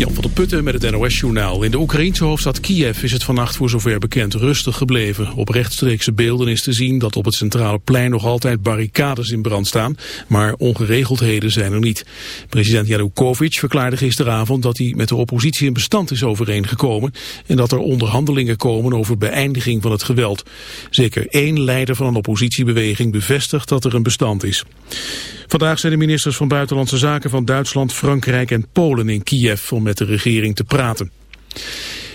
Jan van der Putten met het NOS-journaal. In de Oekraïense hoofdstad Kiev is het vannacht voor zover bekend rustig gebleven. Op rechtstreekse beelden is te zien dat op het centrale plein nog altijd barricades in brand staan. Maar ongeregeldheden zijn er niet. President Yanukovych verklaarde gisteravond dat hij met de oppositie in bestand is overeengekomen. En dat er onderhandelingen komen over beëindiging van het geweld. Zeker één leider van een oppositiebeweging bevestigt dat er een bestand is. Vandaag zijn de ministers van Buitenlandse Zaken van Duitsland, Frankrijk en Polen in Kiev om met de regering te praten.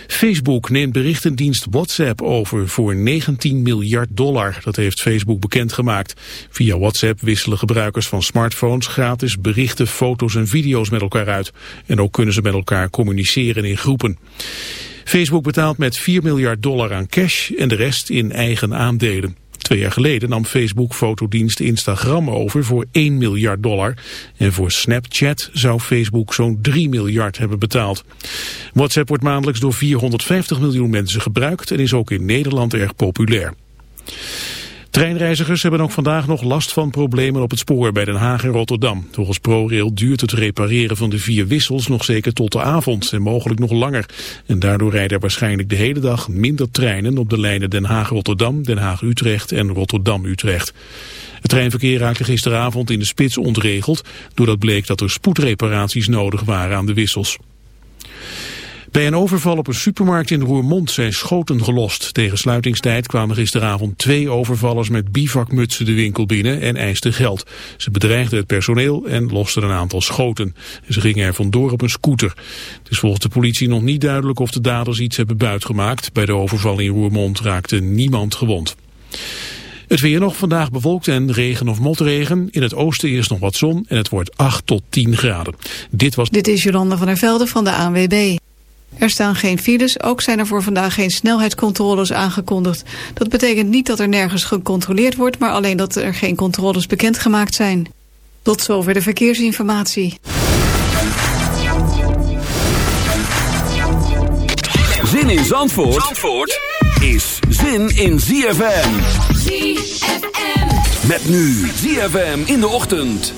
Facebook neemt berichtendienst WhatsApp over voor 19 miljard dollar. Dat heeft Facebook bekendgemaakt. Via WhatsApp wisselen gebruikers van smartphones gratis berichten, foto's en video's met elkaar uit. En ook kunnen ze met elkaar communiceren in groepen. Facebook betaalt met 4 miljard dollar aan cash en de rest in eigen aandelen. Twee jaar geleden nam Facebook fotodienst Instagram over voor 1 miljard dollar. En voor Snapchat zou Facebook zo'n 3 miljard hebben betaald. WhatsApp wordt maandelijks door 450 miljoen mensen gebruikt en is ook in Nederland erg populair. Treinreizigers hebben ook vandaag nog last van problemen op het spoor bij Den Haag en Rotterdam. Volgens ProRail duurt het repareren van de vier wissels nog zeker tot de avond en mogelijk nog langer. En daardoor rijden er waarschijnlijk de hele dag minder treinen op de lijnen Den Haag-Rotterdam, Den Haag-Utrecht en Rotterdam-Utrecht. Het treinverkeer raakte gisteravond in de spits ontregeld, doordat bleek dat er spoedreparaties nodig waren aan de wissels. Bij een overval op een supermarkt in Roermond zijn schoten gelost. Tegen sluitingstijd kwamen gisteravond twee overvallers met bivakmutsen de winkel binnen en eisten geld. Ze bedreigden het personeel en losten een aantal schoten. Ze gingen er vandoor op een scooter. Het is volgens de politie nog niet duidelijk of de daders iets hebben buitgemaakt. Bij de overval in Roermond raakte niemand gewond. Het weer nog vandaag bewolkt en regen of motregen. In het oosten eerst nog wat zon en het wordt 8 tot 10 graden. Dit was... Dit is Jolanda van der Velde van de ANWB. Er staan geen files, ook zijn er voor vandaag geen snelheidscontroles aangekondigd. Dat betekent niet dat er nergens gecontroleerd wordt, maar alleen dat er geen controles bekendgemaakt zijn. Tot zover de verkeersinformatie. Zin in Zandvoort, Zandvoort is zin in ZFM. ZFM. Met nu ZFM in de ochtend.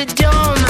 the dome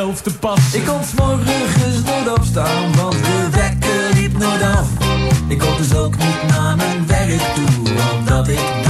mezelf te pas. Ik kon s'morgens nooit opstaan, want de wekker liep nooit af. Ik kon dus ook niet naar mijn werk toe, omdat ik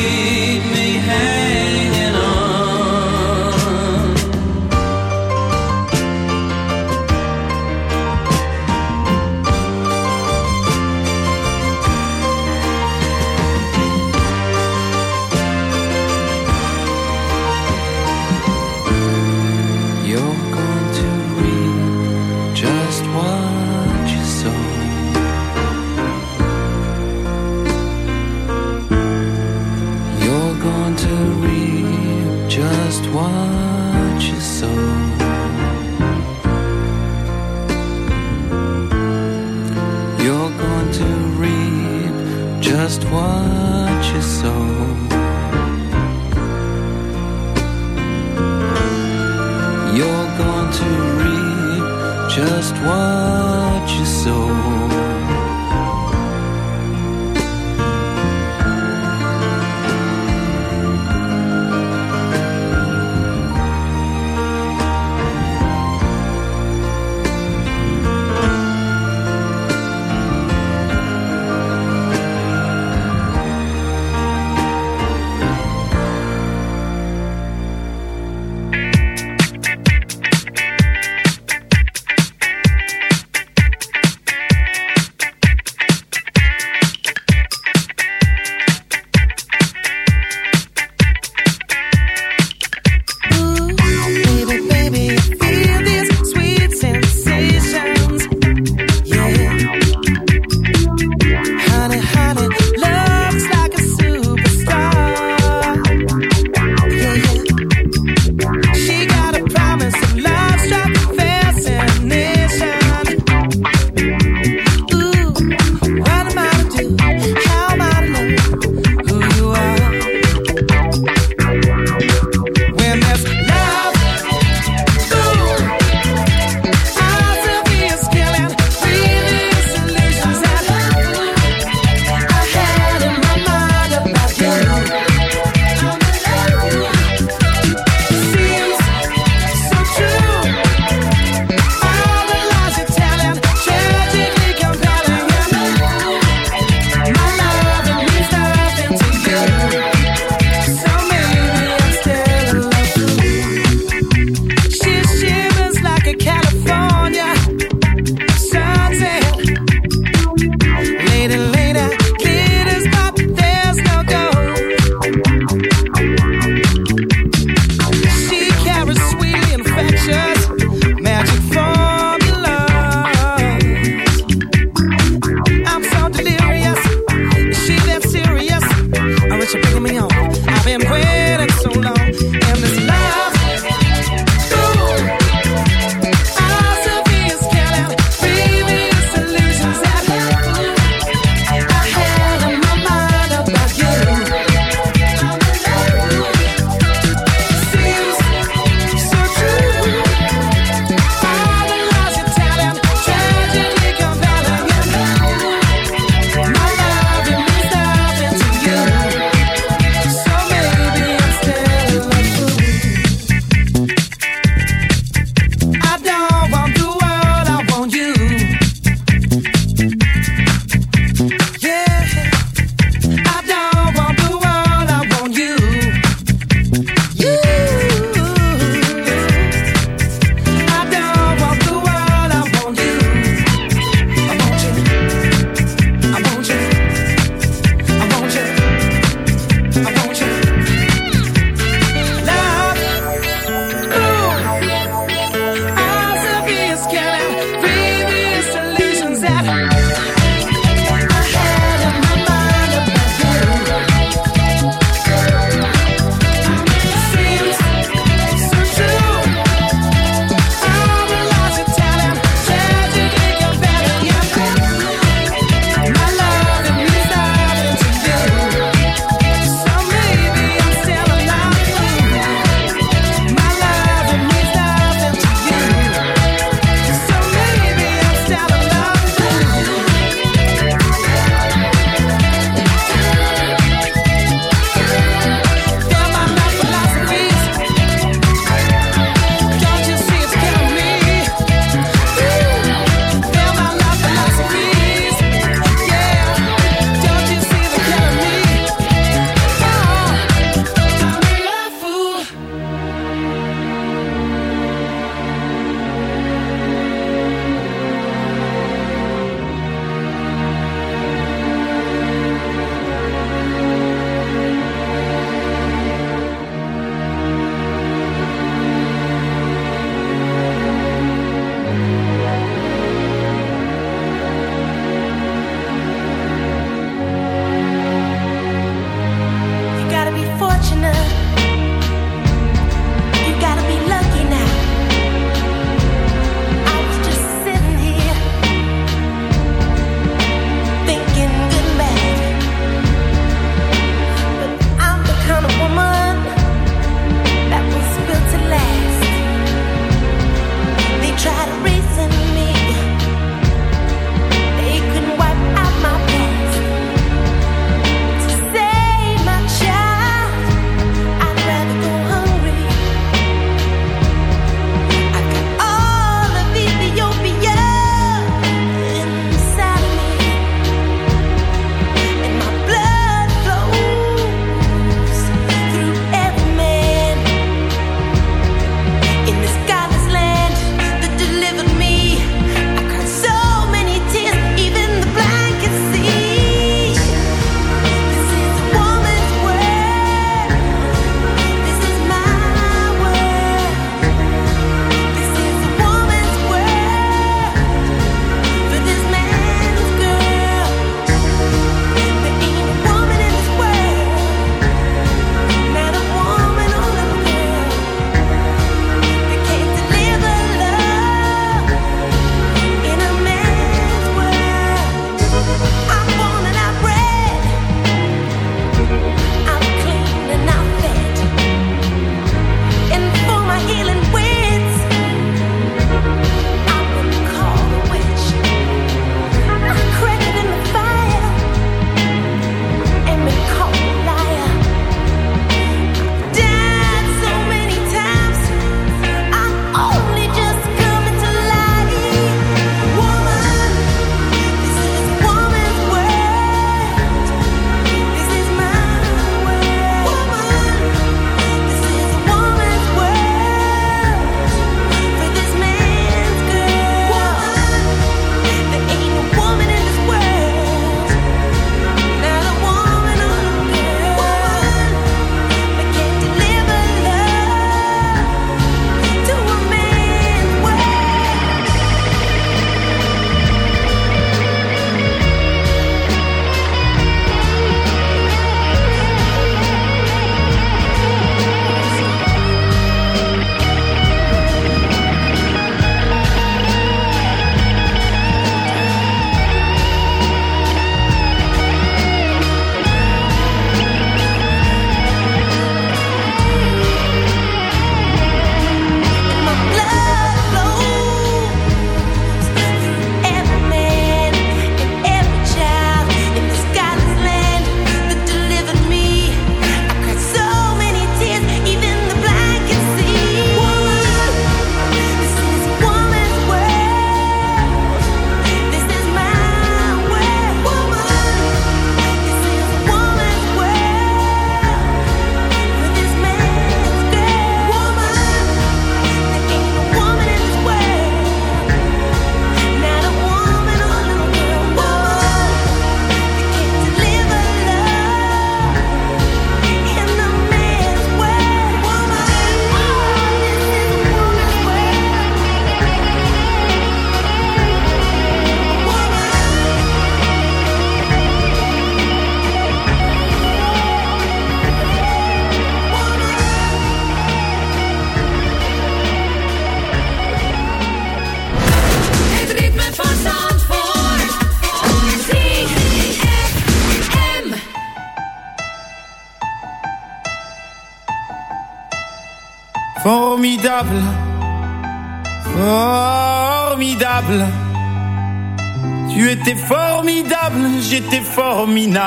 one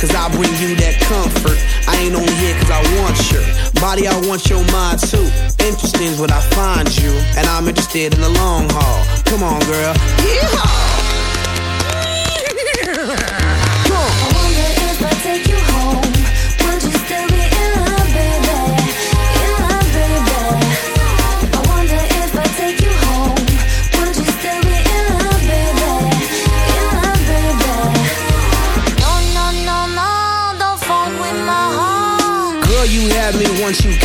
Cause I bring you that comfort. I ain't on here cause I want your body, I want your mind too. Interesting's what I find you, and I'm interested in the long haul. Come on, girl. Yeehaw!